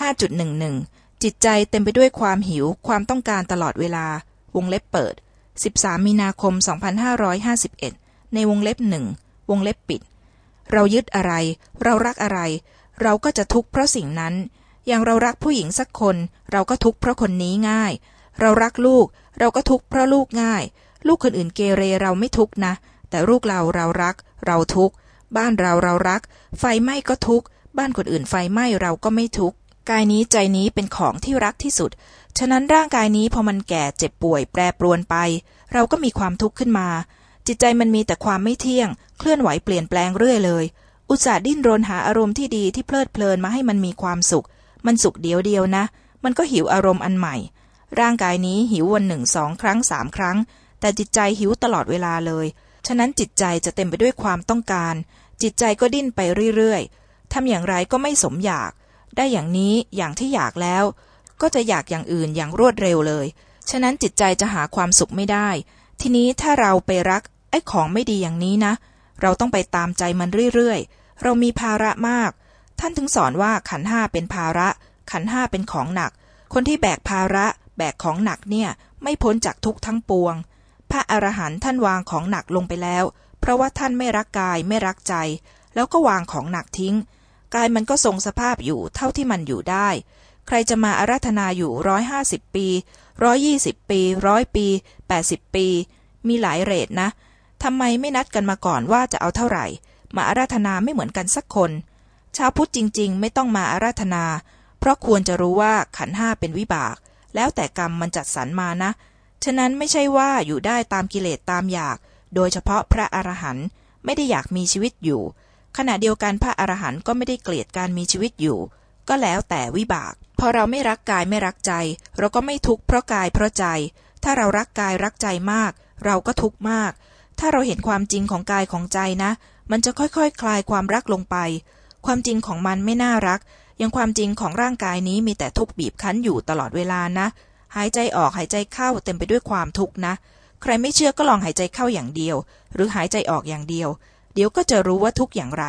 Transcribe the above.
5.11 จิตใจเต็มไปด้วยความหิวความต้องการตลอดเวลา วงเล็บเปิด 13 มีนาคม 2551 ในวงเล็บหนึ่งวงเล็บปิด เรายึดอะไร เรารักอะไร เราก็จะทุกข์เพราะสิ่งนั้น อย่างเรารักผู้หญิงสักคน เราก็ทุกข์เพราะคนนี้ง่าย เรารักลูก เราก็ทุกข์เพราะลูกง่าย ลูกคนอื่นเกเรเราไม่ทุกข์นะ แต่ลูกเราเรารัก เราทุกข์ บ้านเราเรารัก ไฟไหม้ก็ทุกข์ บ้านคนอื่นไฟไหม้เราก็ไม่ทุกข์ กายนี้ใจนี้เป็นของที่รักที่สุด ฉะนั้นร่างกายนี้พอมันแก่เจ็บป่วยแปรปรวนไป เราก็มีความทุกข์ขึ้นมา จิตใจมันมีแต่ความไม่เที่ยง เคลื่อนไหวเปลี่ยนแปลงเรื่อยเลย อุตส่าห์ดิ้นรนหาอารมณ์ที่ดีที่เพลิดเพลินมาให้มันมีความสุข มันสุขเดียวเดียวนะ มันก็หิวอารมณ์อันใหม่ ร่างกายนี้หิววันหนึ่งสองครั้งสามครั้ง แต่จิตใจหิวตลอดเวลาเลย ฉะนั้นจิตใจจะเต็มไปด้วยความต้องการ จิตใจก็ดิ้นไปเรื่อยๆทำอย่างไรก็ไม่สมอยาก ได้อย่างนี้อย่างที่อยากแล้ว ก็จะอยากอย่างอื่นอย่างรวดเร็วเลย ฉะนั้นจิตใจจะหาความสุขไม่ได้ ทีนี้ถ้าเราไปรักไอ้ของไม่ดีอย่างนี้นะ เราต้องไปตามใจมันเรื่อยๆ เรามีภาระมาก ท่านถึงสอนว่าขันห้าเป็นภาระ ขันห้าเป็นของหนัก คนที่แบกภาระแบกของหนักเนี่ยไม่พ้นจากทุกทั้งปวง พระอรหันต์ท่านวางของหนักลงไปแล้ว เพราะว่าท่านไม่รักกายไม่รักใจ แล้วก็วางของหนักทิ้ง กายมันก็ทรงสภาพอยู่เท่าที่มันอยู่ได้ ใครจะมาอาราธนาอยู่ร้อยห้าสิบปีร้อยยี่สิบปีร้อยปีแปดสิบปี มีหลายเรทนะทำไมไม่นัดกันมาก่อนว่าจะเอาเท่าไหร่ มาอาราธนาไม่เหมือนกันสักคน ชาวพุทธจริง ๆ ไม่ต้องมาอาราธนา เพราะควรจะรู้ว่าขันห้าเป็นวิบาก แล้วแต่กรรมมันจัดสรรมานะ ฉะนั้นไม่ใช่ว่าอยู่ได้ตามกิเลสตามอยาก โดยเฉพาะพระอรหันต์ไม่ได้อยากมีชีวิตอยู่ ขณะเดียวกันพระอรหันต์ก็ไม่ได้เกลียดการมีชีวิตอยู่ ก็แล้วแต่วิบาก พอเราไม่รักกายไม่รักใจ เราก็ไม่ทุกข์เพราะกายเพราะใจ ถ้าเรารักกายรักใจมาก เราก็ทุกข์มาก ถ้าเราเห็นความจริงของกายของใจนะ มันจะค่อยๆคคลายความรักลงไป ความจริงของมันไม่น่ารัก ยังความจริงของร่างกายนี้มีแต่ทุกข์บีบคั้นอยู่ตลอดเวลานะ หายใจออกหายใจเข้าเต็มไปด้วยความทุกข์นะ ใครไม่เชื่อก็ลองหายใจเข้าอย่างเดียว หรือหายใจออกอย่างเดียว เดี๋ยวก็จะรู้ว่าทุกอย่างไร